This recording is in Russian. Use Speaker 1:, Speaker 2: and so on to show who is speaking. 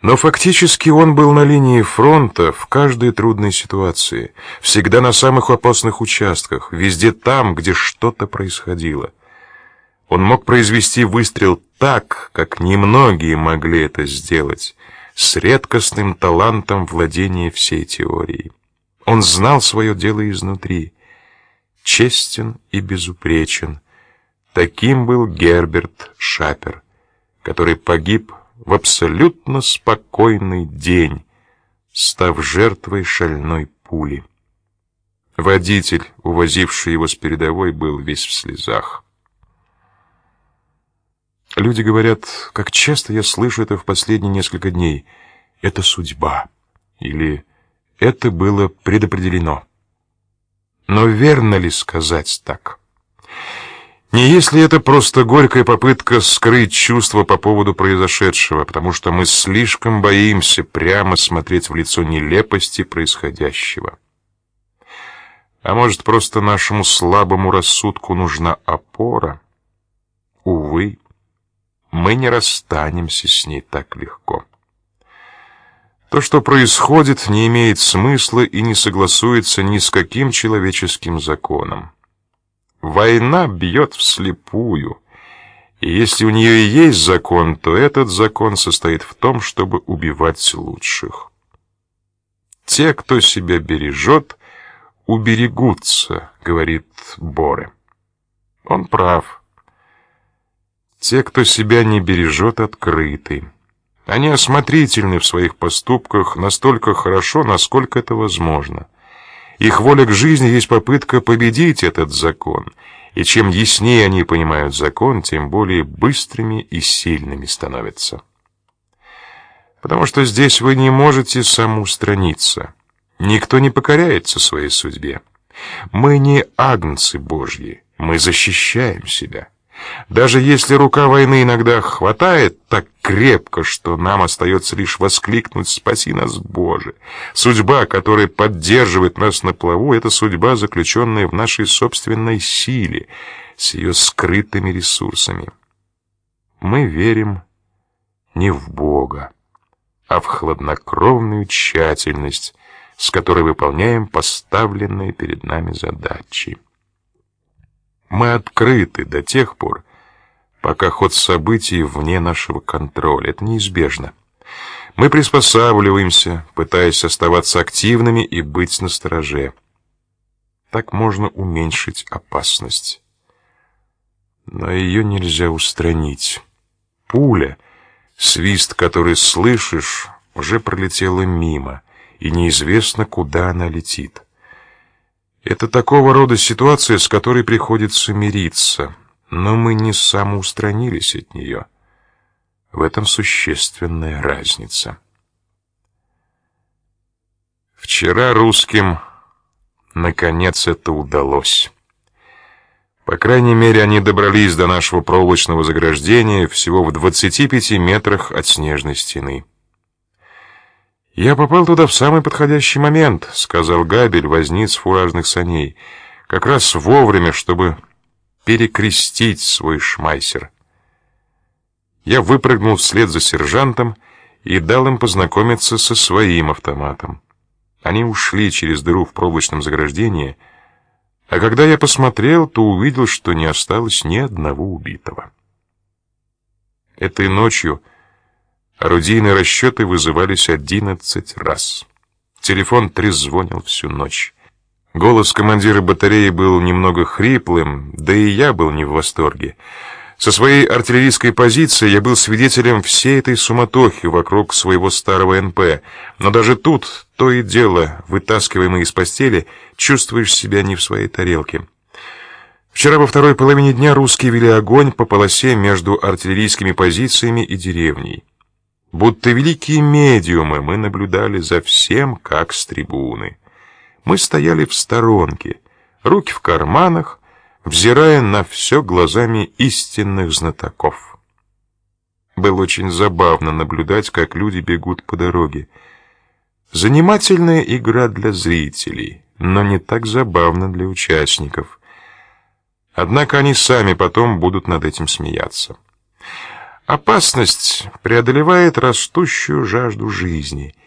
Speaker 1: Но фактически он был на линии фронта в каждой трудной ситуации, всегда на самых опасных участках, везде там, где что-то происходило. Он мог произвести выстрел так, как немногие могли это сделать, с редкостным талантом владения всей теорией. Он знал свое дело изнутри, честен и безупречен. Таким был Герберт Шапер, который погиб в абсолютно спокойный день, став жертвой шальной пули. Водитель, увозивший его с передовой, был весь в слезах. Люди говорят, как часто я слышу это в последние несколько дней. Это судьба. Или это было предопределено. Но верно ли сказать так? Не если это просто горькая попытка скрыть чувства по поводу произошедшего, потому что мы слишком боимся прямо смотреть в лицо нелепости происходящего. А может, просто нашему слабому рассудку нужна опора? Увы, мы не расстанемся с ней так легко. То, что происходит, не имеет смысла и не согласуется ни с каким человеческим законом. Война бьет вслепую, и если у нее и есть закон, то этот закон состоит в том, чтобы убивать лучших. Те, кто себя бережет, уберегутся, говорит Боре. Он прав. Те, кто себя не бережет, открыты. Они осмотрительны в своих поступках настолько хорошо, насколько это возможно. Их воля к жизни есть попытка победить этот закон, и чем яснее они понимают закон, тем более быстрыми и сильными становятся. Потому что здесь вы не можете самоустраниться. Никто не покоряется своей судьбе. Мы не агнцы Божьи, мы защищаем себя. Даже если рука войны иногда хватает так крепко, что нам остается лишь воскликнуть «Спаси нас, Боже!» Судьба, которая поддерживает нас на плаву, это судьба, заключенная в нашей собственной силе, с ее скрытыми ресурсами. Мы верим не в Бога, а в хладнокровную тщательность, с которой выполняем поставленные перед нами задачи. Мы открыты до тех пор, пока ход событий вне нашего контроля. Это неизбежно. Мы приспосабливаемся, пытаясь оставаться активными и быть настороже. Так можно уменьшить опасность. Но ее нельзя устранить. Пуля, свист, который слышишь, уже пролетела мимо, и неизвестно, куда она летит. Это такого рода ситуация, с которой приходится мириться, но мы не самоустранились от нее. В этом существенная разница. Вчера русским наконец это удалось. По крайней мере, они добрались до нашего проволочного заграждения всего в 25 метрах от снежной стены. «Я попал туда в самый подходящий момент», — сказал Габель, возниц фуражных саней. «Как раз вовремя, чтобы перекрестить свой шмайсер». Я выпрыгнул вслед за сержантом и дал им познакомиться со своим автоматом. Они ушли через дыру в проволочном заграждении, а когда я посмотрел, то увидел, что не осталось ни одного убитого. Этой ночью... Орудийные расчеты вызывались одиннадцать раз. Телефон трезвонил всю ночь. Голос командира батареи был немного хриплым, да и я был не в восторге. Со своей артиллерийской позиции я был свидетелем всей этой суматохи вокруг своего старого НП, но даже тут, то и дело, вытаскиваемый из постели, чувствуешь себя не в своей тарелке. Вчера во второй половине дня русские вели огонь по полосе между артиллерийскими позициями и деревней. Будто великие медиумы мы наблюдали за всем, как с трибуны. Мы стояли в сторонке, руки в карманах, взирая на все глазами истинных знатоков. Было очень забавно наблюдать, как люди бегут по дороге. Занимательная игра для зрителей, но не так забавно для участников. Однако они сами потом будут над этим смеяться. Опасность преодолевает растущую жажду жизни —